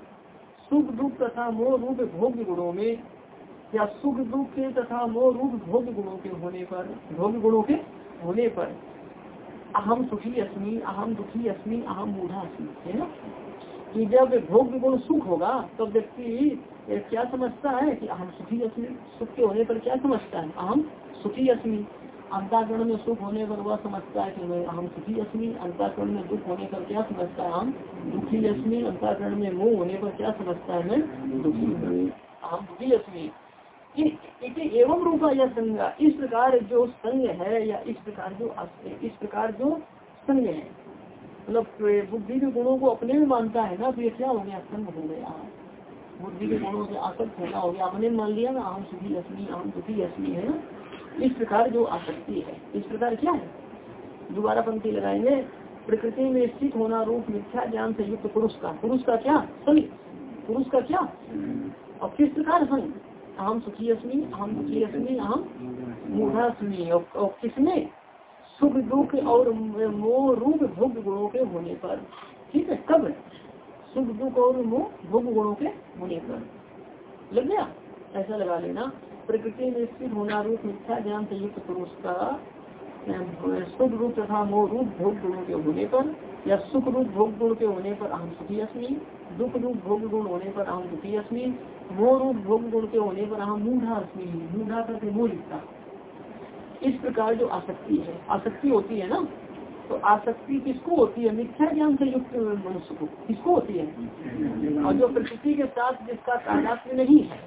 सुख, दुख तथा मोह रूप भोग्य गुणों में, या सुख, दुख के तथा मोह रूप भोग्य गुणों के होने पर, भोग्य गुणों के होने पर। अहम सुखी अस्मी, अहम दुखी अस्मी, अहम मूढ़ा अस्मी, है ना? कि जब भोग गुण सुख होगा तो व्यक्ति क्या समझता है कि अहम सुखी अस्मी सुख के होने पर क्या समझता है? अहम सुखी अस्मी अंताकरण में सुख होने पर वह समझता है कि मैं हम सुखी अस्मी अंताकरण में दुख होने पर क्या समझता है? हम दुखी अस्मी अंताकरण में मोह होने पर क्या समझता है? मैं दुखी हम दुखी अस्मी एवं रूपा यह संज्ञा। इस प्रकार जो संग है या इस प्रकार जो इस प्रकार जो संग है। मतलब बुद्धि के गुणों को अपने में मानता है ना तो ये क्या हो गया? संग हो गया। बुद्धि के गुणों से आसक्त होना हो गया। अपने मान लिया ना हम सुखी अस्मी हम दुखी अस्मी है ना? इस प्रकार जो आसक्ति है, इस प्रकार क्या है? दोबारा पंक्ति लगाएँगे। प्रकृति में स्थित होना रूप मिथ्या ज्ञान से युक्त पुरुष का। पुरुष का क्या? सही। पुरुष का क्या? और किस प्रकार संग अहम सुखी अस्मी अहम दुखी अस्मी अहम मूढ़ास्मी और किसमें? सुख दुख और मोह रूप भोग गुणों के होने पर। ठीक है? कब? सुख दुख और मोह भोग गुणों के होने पर। लग गया? ऐसा लगा लेना। प्रकृति में स्थित होना रूप मिथ्या ज्ञान से युक्त पुरुष का सुख रूप तथा मोह रूप भोग गुणों के होने पर या सुख रूप भोग गुण के होने पर अहम सुखी अस्मी दुख रूप भोग गुण होने पर अहम दुखी अस्मी, मोह रूप भोग गुण के होने पर अहम मूढ़ा अस्मी, मूढ़ा करके मोह लिखता। इस प्रकार जो आसक्ति है। आसक्ति होती है ना? तो आसक्ति किसको होती है? मिथ्या ज्ञान से युक्त मनुष्य को किसको होती है? और जो प्रकृति के साथ जिसका तादात्म्य नहीं है,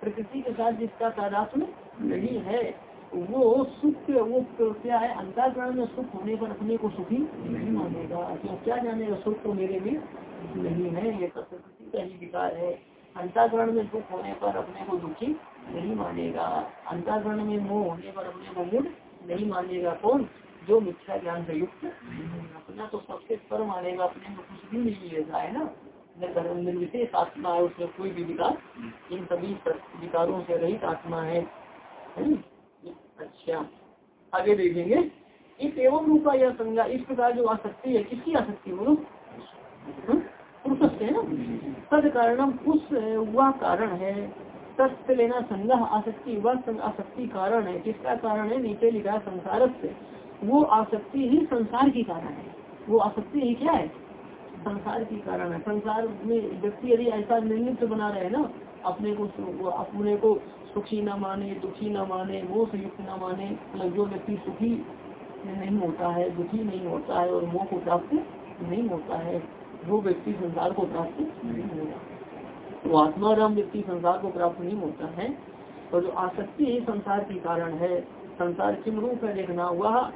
प्रकृति के साथ जिसका तादात्म नहीं है, वो सुख वो क्या है? अंतरकरण में सुख होने पर अपने को सुखी नहीं मानेगा। क्या जानेगा? सुख तो मेरे में नहीं है। ये तो प्रकृति का ही विकार है। अंतरकरण में दुख होने पर अपने को दुखी नहीं मानेगा। अंतरकरण में मोह होने पर अपने को मूड नहीं मानेगा। कौन? जो मिथ्या ज्ञान से युक्त अपना तो सबसे पर मानेगा, अपने को कुछ भी नहीं लेता है ना। निर्विशेष आत्मा है, उसमें कोई भी विकार इन सभी विकारों से रहित आत्मा है। अच्छा आगे देखेंगे। इस एवं रूपा यह संज्ञा, इस प्रकार जो आसक्ति है, किसकी आसक्ति बोलो पुरुष है ना। तद कारण उस वह कारण है। तत्व लेना संज्ञा आसक्ति वह आसक्ति कारण है। किसका कारण है? नीचे लिखा संसार से वो आसक्ति ही संसार की कारण है। वो आसक्ति ही क्या है? संसार की कारण है। संसार में व्यक्ति यदि ऐसा निर्मित बना रहे ना, अपने को अपने को सुखी न माने, दुखी न माने मोह युक्त न माने मतलब जो व्यक्ति सुखी नहीं होता है, दुखी नहीं होता है और मोह को प्राप्त नहीं होता है। वो व्यक्ति संसार को प्राप्त नहीं होगा। वो आत्मा राम व्यक्ति संसार को प्राप्त नहीं होता है। और जो आसक्ति ही संसार की कारण है, संसार किम रूप है देखना वह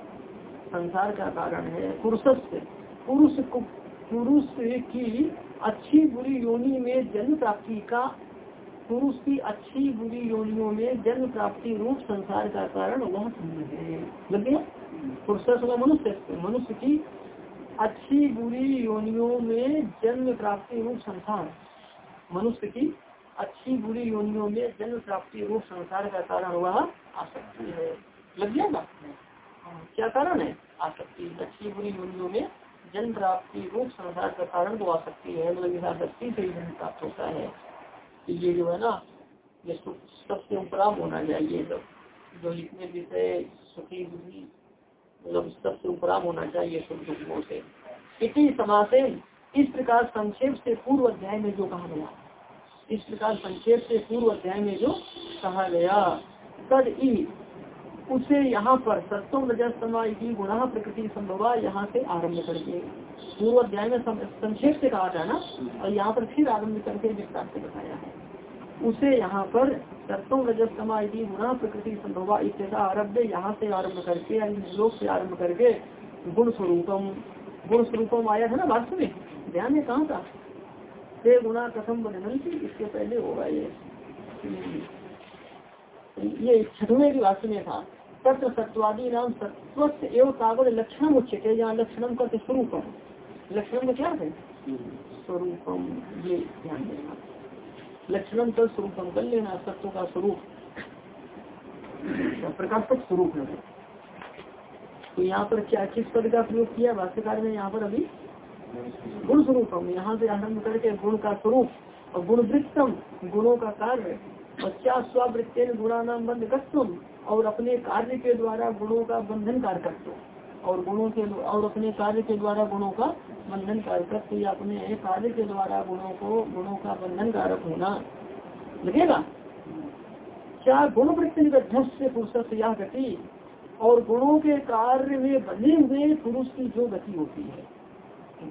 संसार का कारण है पुरुष पुरुष पुरुष की अच्छी बुरी योनि में जन्म प्राप्ति का, पुरुष की अच्छी बुरी योनियों में जन्म प्राप्ति रूप संसार का कारण वह है। मनुष्य मनुष्य की अच्छी बुरी योनियों में जन्म प्राप्ति रूप संसार मनुष्य की अच्छी बुरी योनियों में जन्म प्राप्ति रूप संसार का कारण वह आसक्ति है। लग ना? क्या कारण है? आसक्ति। अच्छी बुरी योनियों में जन्म प्राप्ति रूप संसार का कारण तो आसक्ति है मतलब आसक्ति से ही जन्म प्राप्त होता है। कि ये जो है ना, ये सबसे उपराम होना चाहिए। सब जो जितने विषय सुखी दुखी मतलब सबसे उपराम होना चाहिए सुख दुखों से इसी समासेन इस प्रकार संक्षेप से पूर्व अध्याय में जो कहा गया, इस प्रकार संक्षेप से पूर्व अध्याय में जो कहा गया, तद ई, उसे यहाँ पर सत्वम रजस्तमा गुणा प्रकृति संभव यहाँ से आरंभ करके। पूर्व अध्याय में संक्षेप से कहा था ना, और यहाँ पर फिर आरंभ करके विस्तार से बताया है। उसे यहाँ पर सत्वम रजस्तमा गुणा प्रकृति संभव इतना आरभ यहाँ से आरंभ करके लोक से आरंभ करके गुण स्वरूपम गुण स्वरूपम आया था ना वास्तव में? ध्यान में कहा था? से गुणा कथम बदनती इसके पहले होगा ये। ये छठवें की वास्तव में था। तत्र सत्वादी नाम सत्व एवं तावत लक्षण उच्चते जहाँ लक्षणम का स्वरूपम। लक्षणम का क्या है? स्वरूपम ये ध्यान देना। लक्षणम का स्वरूपम कर लेना सत्व का स्वरूप? प्रकाशक स्वरूप है तो यहाँ पर क्या, किस पद का प्रयोग किया? भाष्यकार ने यहाँ पर अभी गुण स्वरूपम, यहाँ से आरंभ करके गुण का स्वरूप और गुण वृत्तम गुणों का कार्य और क्या स्वृत्तेन गुणा नाम बंद कस्तुम और अपने कार्य के द्वारा गुणों का बंधन कारकत्व और गुणों के और अपने कार्य के द्वारा गुणों का बंधन कारकत्व या अपने कार्य के द्वारा गुणों को, गुणों का बंधन कारक होना लगेगा? क्या गुण वृत्ति से पुरुष यह गति? और गुणों के कार्य में बने हुए पुरुष की जो गति होती है,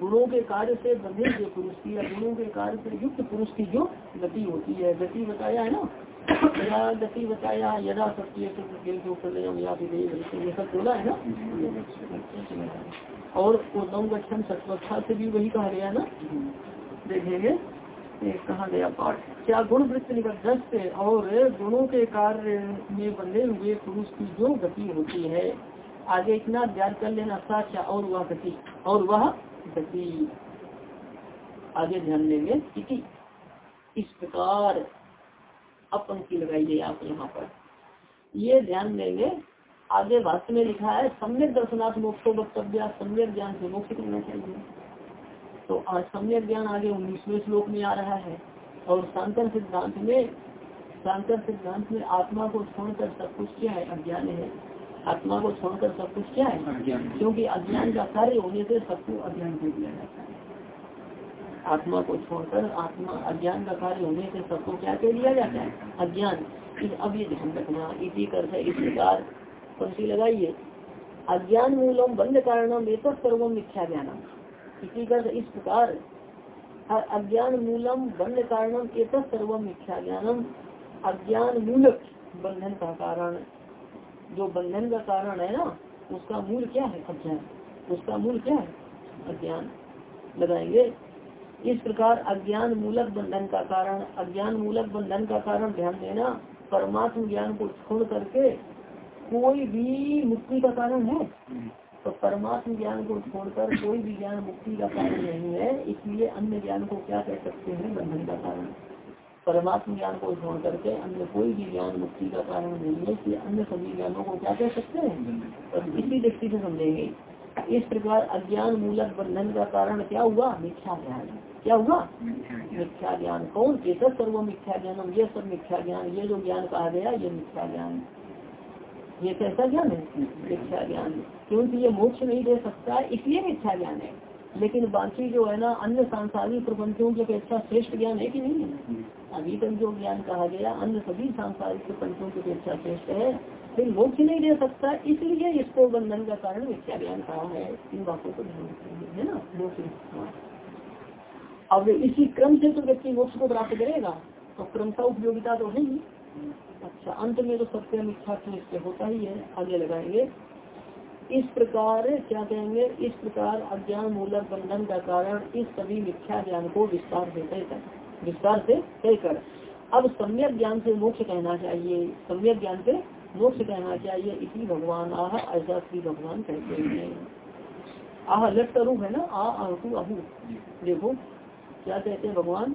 गुणों के कार्य से बंधे हुए पुरुष की या गुणों के कार्य से युक्त पुरुष की जो गति होती है, गति बताया है ना? या गति बताया, यदा सत्य ये सब बोला है ना? और उदम गठन सत्वस्था से भी वही कहा गया ना? देखेंगे। कहा गया पाठ। क्या गुण वृत्ति निकट और गुणों के कार्य में बंधे हुए पुरुष की जो गति होती है, आगे इतना ज्ञान कर लेना साक्षा और वह गति, और वह गति। आगे ध्यान देंगे। कि इस प्रकार अब पंक्ति गई आप यहाँ पर। ये ध्यान देंगे आगे भाष्य में लिखा है सम्यक दर्शनाथ मोक्षो वक्तव्य सम्यक ज्ञान से मोक्ष करना चाहिए तो आज सम्यक ज्ञान आगे उन्नीसवें श्लोक में आ रहा है और शांकर सिद्धांत में शांकर सिद्धांत में आत्मा को छोड़कर सब कुछ क्या है? अज्ञान है। आत्मा को छोड़कर सब कुछ क्या है? क्योंकि अज्ञान का कार्य होने से सबको अज्ञान दे दिया जाता है। आत्मा को छोड़कर आत्मा अज्ञान का कार्य होने से सबको क्या कह दिया जाता है? अज्ञान। अब ये ध्यान रखना इसी कर इस प्रकार पंक्ति लगाइए अज्ञान मूलम बंद कारणम एक मिथ्या ज्ञानम इसी कर इस प्रकार अज्ञान मूलम बंद कारणम एक मिथ्या ज्ञानम अज्ञान मूलक बंधन का कारण, जो बंधन का कारण है ना, उसका मूल क्या है? अज्ञान। उसका मूल क्या है? अज्ञान। लगाएँगे। इस प्रकार अज्ञान मूलक बंधन का कारण, अज्ञान मूलक बंधन का कारण ध्यान देना, परमात्म ज्ञान को छोड़ करके कोई भी मुक्ति का कारण है। तो परमात्म ज्ञान को छोड़कर कोई भी ज्ञान मुक्ति का कारण नहीं है, इसलिए अन्य ज्ञान को क्या कह सकते हैं? बंधन का कारण। परमात्म ज्ञान को छोड़ करके अन्य कोई भी ज्ञान मुक्ति का कारण नहीं है कि अन्य सभी ज्ञानों को क्या कह सकते हैं? और इसी दृष्टि से समझेंगे। इस प्रकार अज्ञान मूलक बंधन का कारण क्या हुआ? मिथ्या ज्ञान। क्या हुआ? मिथ्या ज्ञान। कौन? तो सर्व मिथ्या ज्ञान ये सब मिथ्या ज्ञान, ये जो ज्ञान कहा गया, ये मिथ्या ज्ञान। ये कैसा ज्ञान है मिथ्या ज्ञान क्योंकि ये मोक्ष नहीं दे सकता, इसलिए मिथ्या ज्ञान है। लेकिन बाकी जो है ना, अन्य सांसारिक प्रपंचों की अपेक्षा श्रेष्ठ ज्ञान है कि नहीं है? अभी तक जो ज्ञान कहा गया, अन्य सभी सांसारिक प्रपंचों की अपेक्षा श्रेष्ठ है, फिर मोक्ष नहीं दे सकता, इसलिए इसको बंधन का कारण मिथ्या ज्ञान कहा है। इन बातों को ध्यान है ना? मोक्ष अब इसी क्रम से तो व्यक्ति मोक्ष को प्राप्त करेगा तो क्रम का उपयोगिता तो है ही। अच्छा अंत में तो सत्य मिथ्या इससे होता ही है, आगे लगाएँगे। इस प्रकार, क्या कहेंगे, इस प्रकार अज्ञान मूलक बंधन का कारण इस सभी मिथ्या ज्ञान को विस्तार से तय कर, विस्तार से तय कर। अब सम्यक ज्ञान से मोक्ष कहना चाहिए, सम्यक ज्ञान से मोक्ष कहना चाहिए, इसी भगवान आह, ऐसा श्री भगवान कहते हैं। आह लट का रूप है ना, आ, आहु आहु देखो, क्या कहते हैं भगवान?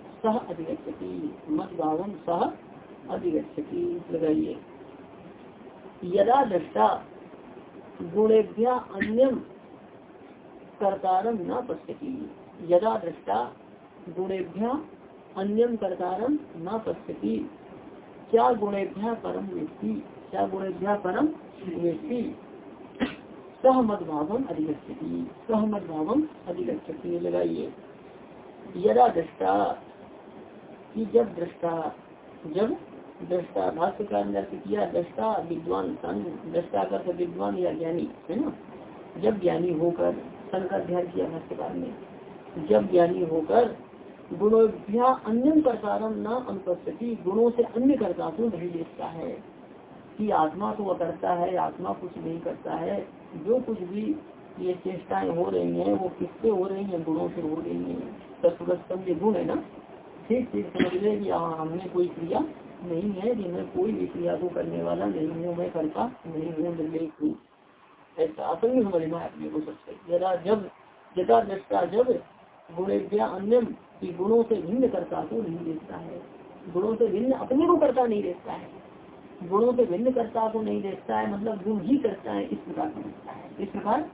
सह अधिगछति मद भावम सह अधिगछति लगाइए। यदा दृष्टा गुणेभ्य अन्यम कर्तारम न पश्यति। यदा दृष्टा गुणेभ्य अन्यम कर्तारम न पश्यति। क्या गुणेभ्य परम व्यक्ति क्या गुणेभ्य परम व्यक्ति सहमत भावम अधिगछति सहमत भावम अधिगछति लगाइए। यदा दृष्टा कि जब दृष्टा जब दृष्टा भाष्य का अंदर किया, दृष्टा विद्वान सन दृष्टा कर विद्वान या ज्ञानी, है ना? जब ज्ञानी होकर सन का अध्ययन किया भाष्यकार ने, जब ज्ञानी होकर, गुणोभ्या अन्य प्रकारम न अनुपस्थिति, गुणों से अन्य कर्ता को नहीं देखता है। कि आत्मा तो वह करता है, आत्मा कुछ नहीं करता है। जो कुछ भी ये चेष्टाएँ हो रही हैं, वो किससे हो रही हैं? गुणों से हो रही हैं। तत्वस्तम ये गुण है ना? ठीक ठीक, समझ ले कि हमने कोई क्रिया नहीं है, कि मैं कोई भी क्रिया को करने वाला नहीं हूँ, मैं करता नहीं हूँ निर्णय हूँ। ऐसा समझना है अपने को सबसे जरा जब जदा दृष्टा जब गुणेभ्या अन्य की गुणों से भिन्न करता को नहीं देखता है। गुणों से भिन्न अपने को करता नहीं देखता है। गुणों से भिन्न करता को नहीं देखता है मतलब गुण ही करता है, इस प्रकार है। इस प्रकार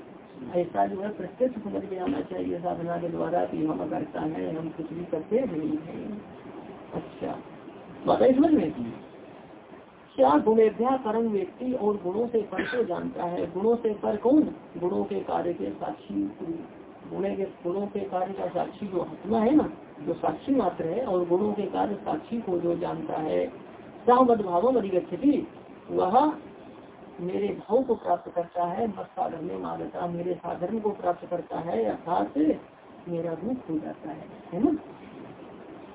ऐसा जो है प्रत्यक्ष समझ में आना चाहिए साधना के द्वारा कि हम करता है हम कुछ भी करते नहीं है। अच्छा। बात समझ में क्या गुणेभ्या परम व्यक्ति और गुणों से पर को जानता है? गुणों से पर कौन? गुणों के कार्य के साक्षी। गुणे के, गुणों के कार्य का साक्षी जो आत्मा है ना, जो साक्षी मात्र है, और गुणों के कार्य साक्षी को जो जानता है सामद भावम अधिगछति वह मेरे भाव को प्राप्त करता है मत साधन मारता मेरे साधन को प्राप्त करता है अर्थात मेरा रूप हो जाता है है ना?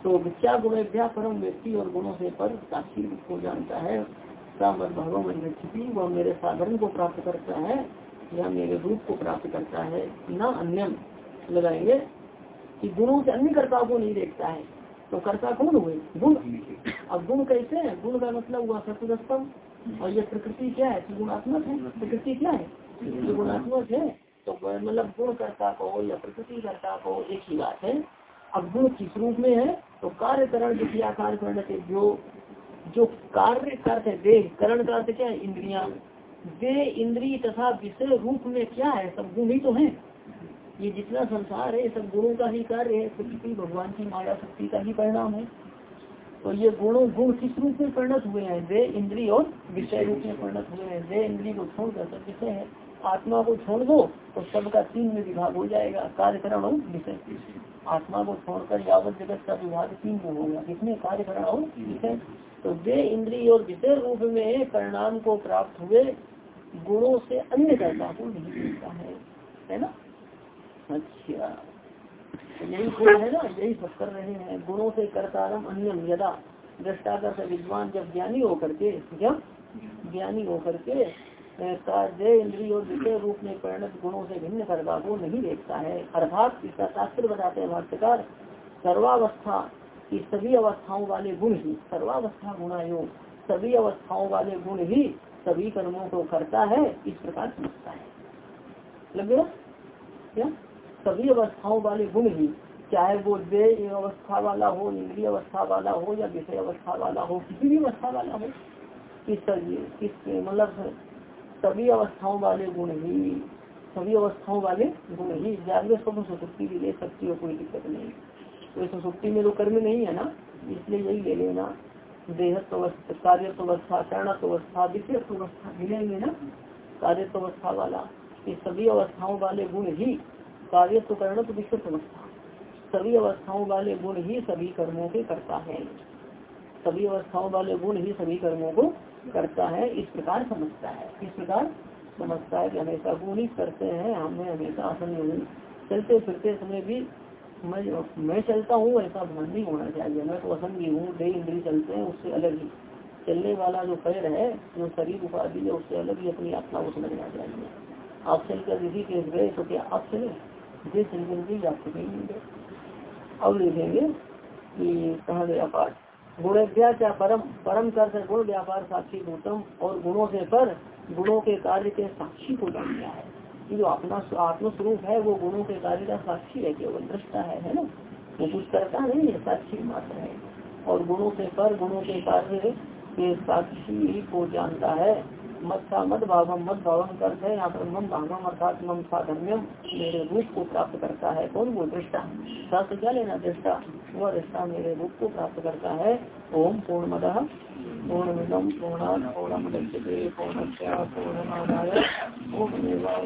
तो क्या गुणेभ्या परम व्यक्ति और गुणों से पर साक्षी को जानता है भगवान वह मेरे साधन को प्राप्त करता है या मेरे रूप को प्राप्त करता है न अन्यम। लगाएँगे कि गुणों से अन्य कर्ता को नहीं देखता है तो कर्ता कौन हुए? गुण। अब गुण कैसे है? गुण का मतलब हुआ सतुरस्तम और ये प्रकृति क्या है? गुणात्मक है? प्रकृति क्या है? जो गुणात्मक है। तो मतलब गुण कर्ता को या प्रकृति करता को एक ही बात है। अब गुण किस रूप में है? तो कार्य करण कार्य करण जो जो कार्य करते देह, करण का अर्थ क्या है? इंद्रिया। दे इंद्री तथा विषय रूप में क्या है? सब गुण ही तो है। ये जितना संसार है सब गुणों का ही कार्य है। प्रकृति, भगवान की माया, शक्ति का ही परिणाम है। तो ये गुणों गुण किस रूप में परिणत हुए हैं? दे इंद्री और विषय रूप में परिणत हुए हैं। दे इंद्री को छोड़कर सब विषय है। आत्मा को छोड़ दो तो सबका तीन में विभाग हो जाएगा। कार्यक्रम और विषय। आत्मा को छोड़कर यावत जगत का विभाग तीन में होगा इसमें कार्यक्रम और विषय। तो वे इंद्रिय और विषय रूप में परिणाम को प्राप्त हुए गुणों से अन्य कर्ता को नहीं मिलता है। है ना? अच्छा। यही गुण है ना, यही सब कर रहे हैं। गुणों से कर्तारम अन्यम यदा। दृष्टा कर विद्वान जब ज्ञानी होकर के, जब ज्ञानी होकर के जय इंद्रिय और विषय रूप में परिणत गुणों से भिन्न कर्ता को नहीं देखता है। अर्थात इसका शास्त्र बताते हैं भाष्यकार, सर्वावस्था की सभी अवस्थाओं वाले गुण ही, सर्वावस्था गुणायोग सभी अवस्थाओं वाले गुण ही सभी कर्मों को करता है, इस प्रकार समझता है। लगे क्या? सभी अवस्थाओं वाले गुण ही, चाहे वो देह अवस्था वाला हो, इंद्रिय अवस्था वाला हो, या विषय अवस्था वाला हो, किसी भी अवस्था वाला हो किस किस मतलब सभी अवस्थाओं वाले गुण ही, सभी अवस्थाओं वाले गुण ही। जागृत स्वप्न सुसुप्ति भी ले सकती हो कोई दिक्कत नहीं। तो सुसुप्ति में तो कर्म नहीं है ना, इसलिए यही ले लेना। देहत्व अवस्था, कार्यत्व अवस्था चरणत्व अवस्था, विषयत्व अवस्था, मिलेंगे ना। कार्यत्व अवस्था वाला, ये सभी अवस्थाओं वाले गुण ही। कार्यत्व करण विषयत्व अवस्था। सभी अवस्थाओं वाले गुण ही सभी कर्मों के करता है। सभी अवस्थाओं वाले गुण ही सभी कर्मों को करता है, इस प्रकार समझता है। इस प्रकार समझता है कि हमेशा गुण ही करते हैं, हमें हमेशा हूँ। चलते फिरते समय भी मैं मैं चलता हूँ, ऐसा ध्यान नहीं होना चाहिए। मैं तो असंगी हूँ, दे इंद्री चलते हैं, उससे अलग ही। चलने वाला जो पैर है, जो शरीर उपाधि है, उससे अलग ही अपनी आत्मा को समझना चाहिए। आप चलकर यदि के गए तो क्या आप चले। मिले अब लिखेंगे कि कहा गया पाठ गुण क्या परम परम कर गुण व्यापार साक्षी गौतम और गुणों से पर गुणों के कार्य के साक्षी को जान गया है। जो अपना आत्मस्वरूप है, वो गुणों के कार्य का साक्षी है, केवल दृष्टा है है ना? वो कुछ करता नहीं है, साक्षी मात्र है। और गुणों से पर गुणों के कार्य के साक्षी को जानता है। मत का मत भावम मत भावम करते हैं, यहाँ पर मम भावम अर्थात मम साधन्यम मेरे रूप को प्राप्त करता है। कौन वो दृष्टा? शास्त्र क्या लेना दृष्टा? वह दृष्टा मेरे रूप को प्राप्त करता है। ओम पूर्ण मद पूर्ण पूर्णमिदम पूर्णा पूर्ण पूर्णस्य पूर्णमादाय पूर्णमेवा